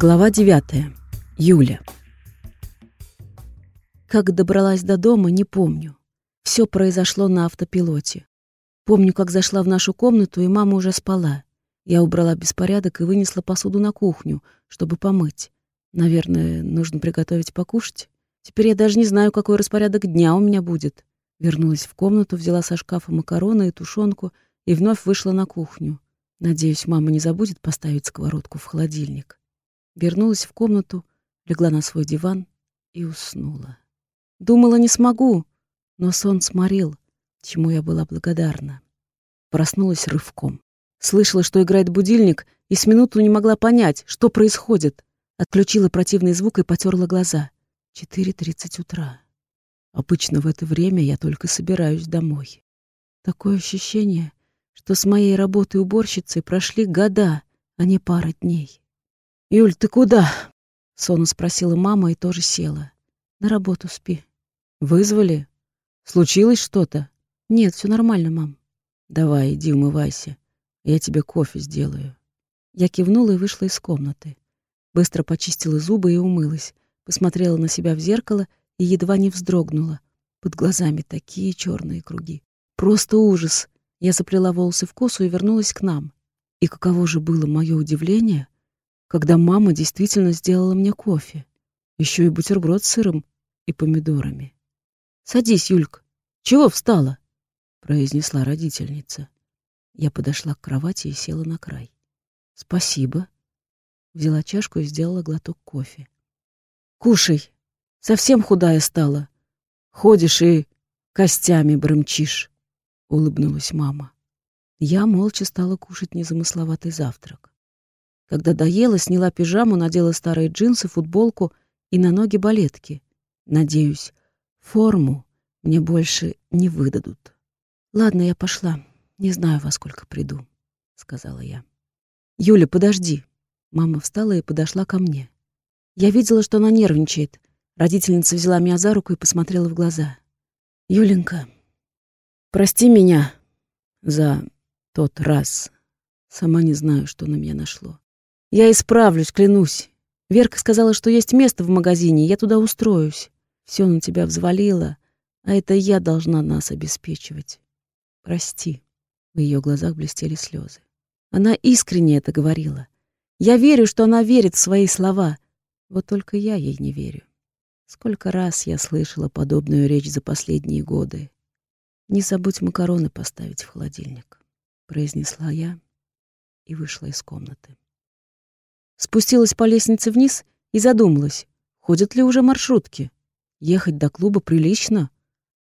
Глава 9. Юля. Как добралась до дома, не помню. Все произошло на автопилоте. Помню, как зашла в нашу комнату, и мама уже спала. Я убрала беспорядок и вынесла посуду на кухню, чтобы помыть. Наверное, нужно приготовить покушать. Теперь я даже не знаю, какой распорядок дня у меня будет. Вернулась в комнату, взяла со шкафа макароны и тушенку и вновь вышла на кухню. Надеюсь, мама не забудет поставить сковородку в холодильник. Вернулась в комнату, легла на свой диван и уснула. Думала, не смогу, но сон сморил, чему я была благодарна. Проснулась рывком. Слышала, что играет будильник, и с минуту не могла понять, что происходит. Отключила противный звук и потерла глаза. Четыре тридцать утра. Обычно в это время я только собираюсь домой. Такое ощущение, что с моей работой уборщицей прошли года, а не пара дней. «Юль, ты куда?» — сонно спросила мама и тоже села. «На работу спи». «Вызвали? Случилось что-то?» «Нет, все нормально, мам». «Давай, иди умывайся. Я тебе кофе сделаю». Я кивнула и вышла из комнаты. Быстро почистила зубы и умылась. Посмотрела на себя в зеркало и едва не вздрогнула. Под глазами такие черные круги. Просто ужас. Я заплела волосы в косу и вернулась к нам. И каково же было мое удивление, когда мама действительно сделала мне кофе. Еще и бутерброд с сыром и помидорами. «Садись, Юлька. Чего встала?» — произнесла родительница. Я подошла к кровати и села на край. «Спасибо». Взяла чашку и сделала глоток кофе. «Кушай. Совсем худая стала. Ходишь и костями бромчишь» улыбнулась мама. Я молча стала кушать незамысловатый завтрак. Когда доела, сняла пижаму, надела старые джинсы, футболку и на ноги балетки. Надеюсь, форму мне больше не выдадут. Ладно, я пошла. Не знаю, во сколько приду, сказала я. Юля, подожди. Мама встала и подошла ко мне. Я видела, что она нервничает. Родительница взяла меня за руку и посмотрела в глаза. Юленька, Прости меня за тот раз. Сама не знаю, что на меня нашло. Я исправлюсь, клянусь. Верка сказала, что есть место в магазине, я туда устроюсь. Все на тебя взвалила, а это я должна нас обеспечивать. Прости. В ее глазах блестели слезы. Она искренне это говорила. Я верю, что она верит в свои слова. Вот только я ей не верю. Сколько раз я слышала подобную речь за последние годы. «Не забудь макароны поставить в холодильник», — произнесла я и вышла из комнаты. Спустилась по лестнице вниз и задумалась, ходят ли уже маршрутки. Ехать до клуба прилично.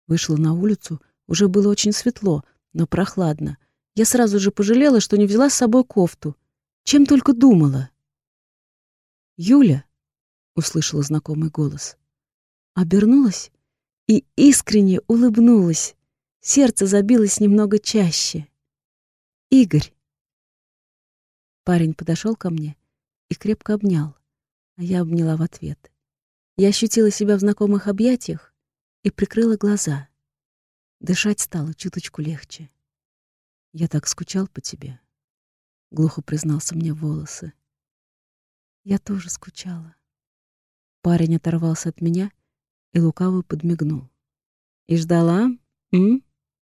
Вышла на улицу, уже было очень светло, но прохладно. Я сразу же пожалела, что не взяла с собой кофту. Чем только думала. «Юля!» — услышала знакомый голос. Обернулась и искренне улыбнулась. Сердце забилось немного чаще. «Игорь!» Парень подошел ко мне и крепко обнял, а я обняла в ответ. Я ощутила себя в знакомых объятиях и прикрыла глаза. Дышать стало чуточку легче. «Я так скучал по тебе», — глухо признался мне волосы. «Я тоже скучала». Парень оторвался от меня и лукаво подмигнул. «И ждала, м?»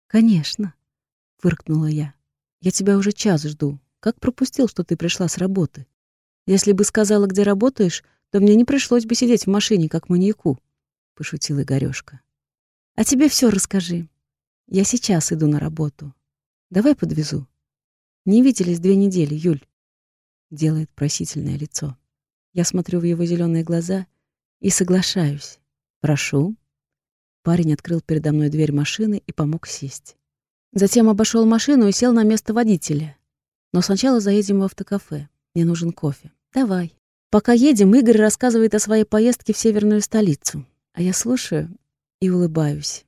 «Конечно», — фыркнула я. «Я тебя уже час жду. Как пропустил, что ты пришла с работы? Если бы сказала, где работаешь, то мне не пришлось бы сидеть в машине, как маньяку», — пошутила Игорёшка. «А тебе все расскажи. Я сейчас иду на работу. Давай подвезу. Не виделись две недели, Юль», — делает просительное лицо. Я смотрю в его зеленые глаза и соглашаюсь. «Прошу». Парень открыл передо мной дверь машины и помог сесть. Затем обошел машину и сел на место водителя. Но сначала заедем в автокафе. Мне нужен кофе. Давай. Пока едем, Игорь рассказывает о своей поездке в северную столицу. А я слушаю и улыбаюсь.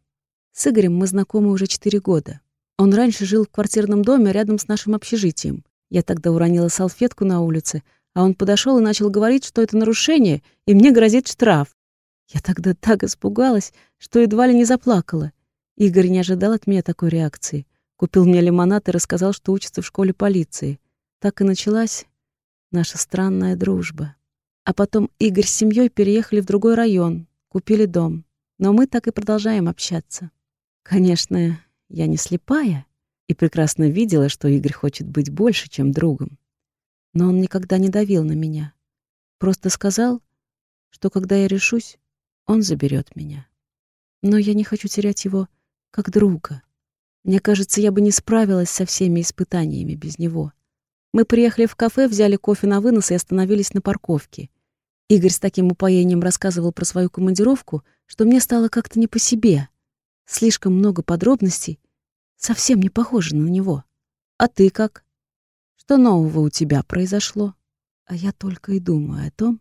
С Игорем мы знакомы уже четыре года. Он раньше жил в квартирном доме рядом с нашим общежитием. Я тогда уронила салфетку на улице, а он подошел и начал говорить, что это нарушение, и мне грозит штраф. Я тогда так испугалась, что едва ли не заплакала. Игорь не ожидал от меня такой реакции. Купил мне лимонад и рассказал, что учится в школе полиции. Так и началась наша странная дружба. А потом Игорь с семьей переехали в другой район, купили дом. Но мы так и продолжаем общаться. Конечно, я не слепая и прекрасно видела, что Игорь хочет быть больше, чем другом. Но он никогда не давил на меня. Просто сказал, что когда я решусь, он заберет меня. Но я не хочу терять его как друга. Мне кажется, я бы не справилась со всеми испытаниями без него. Мы приехали в кафе, взяли кофе на вынос и остановились на парковке. Игорь с таким упоением рассказывал про свою командировку, что мне стало как-то не по себе. Слишком много подробностей, совсем не похоже на него. А ты как? Что нового у тебя произошло? А я только и думаю о том,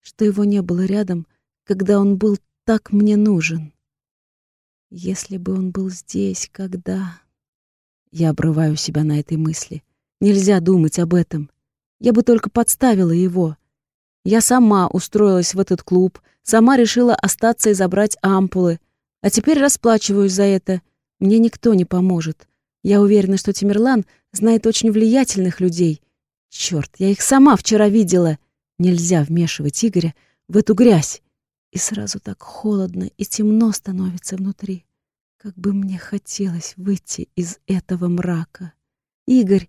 что его не было рядом, когда он был так мне нужен. Если бы он был здесь, когда... Я обрываю себя на этой мысли. Нельзя думать об этом. Я бы только подставила его. Я сама устроилась в этот клуб, сама решила остаться и забрать ампулы. А теперь расплачиваюсь за это. Мне никто не поможет. Я уверена, что Тимирлан знает очень влиятельных людей. Черт, я их сама вчера видела. Нельзя вмешивать Игоря в эту грязь. И сразу так холодно и темно становится внутри. Как бы мне хотелось выйти из этого мрака. Игорь,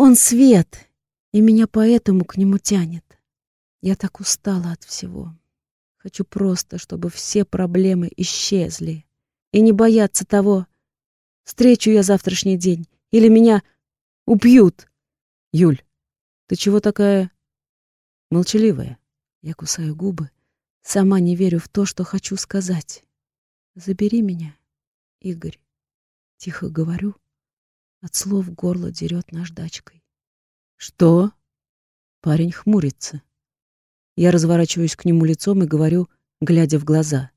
он свет, и меня поэтому к нему тянет. Я так устала от всего. Хочу просто, чтобы все проблемы исчезли. И не бояться того, встречу я завтрашний день, или меня убьют. Юль, ты чего такая молчаливая? Я кусаю губы, Сама не верю в то, что хочу сказать. Забери меня, Игорь. Тихо говорю. От слов горло дерет наждачкой. Что? Парень хмурится. Я разворачиваюсь к нему лицом и говорю, глядя в глаза.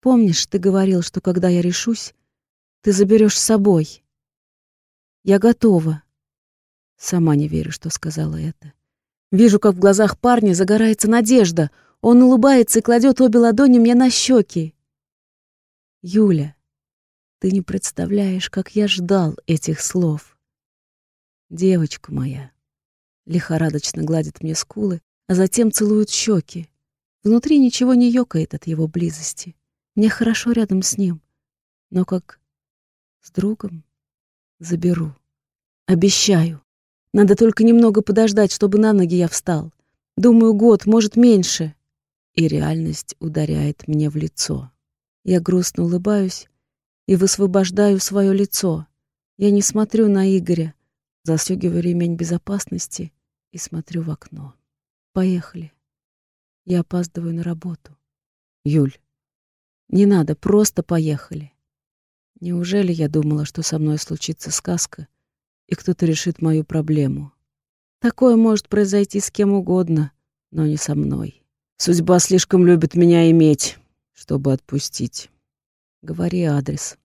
Помнишь, ты говорил, что когда я решусь, ты заберешь с собой. Я готова. Сама не верю, что сказала это. Вижу, как в глазах парня загорается надежда. Он улыбается и кладет обе ладони мне на щеки. Юля, ты не представляешь, как я ждал этих слов. Девочка моя. Лихорадочно гладит мне скулы, а затем целует щеки. Внутри ничего не ёкает от его близости. Мне хорошо рядом с ним. Но как с другом заберу. Обещаю. Надо только немного подождать, чтобы на ноги я встал. Думаю, год, может, меньше. И реальность ударяет мне в лицо. Я грустно улыбаюсь и высвобождаю свое лицо. Я не смотрю на Игоря, застегиваю ремень безопасности и смотрю в окно. Поехали. Я опаздываю на работу. Юль, не надо, просто поехали. Неужели я думала, что со мной случится сказка, и кто-то решит мою проблему. Такое может произойти с кем угодно, но не со мной. Судьба слишком любит меня иметь, чтобы отпустить. Говори адрес.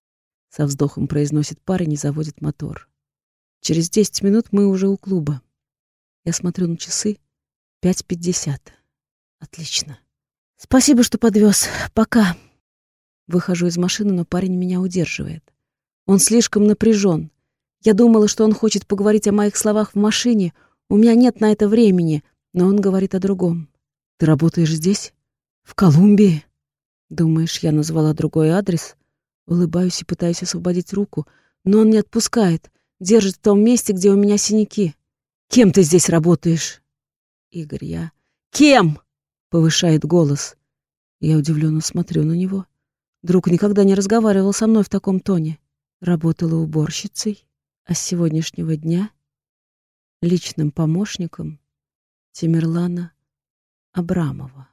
Со вздохом произносит парень и заводит мотор. Через десять минут мы уже у клуба. Я смотрю на часы. Пять пятьдесят. Отлично. Спасибо, что подвез. Пока. Выхожу из машины, но парень меня удерживает. Он слишком напряжен. Я думала, что он хочет поговорить о моих словах в машине. У меня нет на это времени, но он говорит о другом. Ты работаешь здесь? В Колумбии? Думаешь, я назвала другой адрес? Улыбаюсь и пытаюсь освободить руку, но он не отпускает, держит в том месте, где у меня синяки. Кем ты здесь работаешь? Игорь, я... Кем? Повышает голос. Я удивленно смотрю на него. Друг никогда не разговаривал со мной в таком тоне. Работала уборщицей а с сегодняшнего дня личным помощником Тимирлана Абрамова.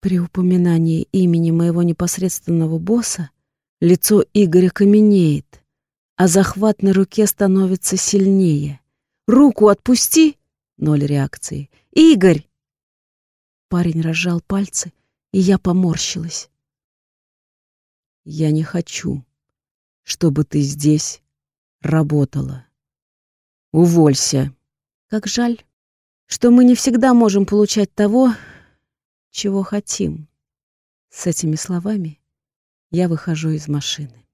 При упоминании имени моего непосредственного босса лицо Игоря каменеет, а захват на руке становится сильнее. «Руку отпусти!» — ноль реакции. «Игорь!» Парень разжал пальцы, и я поморщилась. «Я не хочу, чтобы ты здесь работала. Уволься. Как жаль, что мы не всегда можем получать того, чего хотим. С этими словами я выхожу из машины.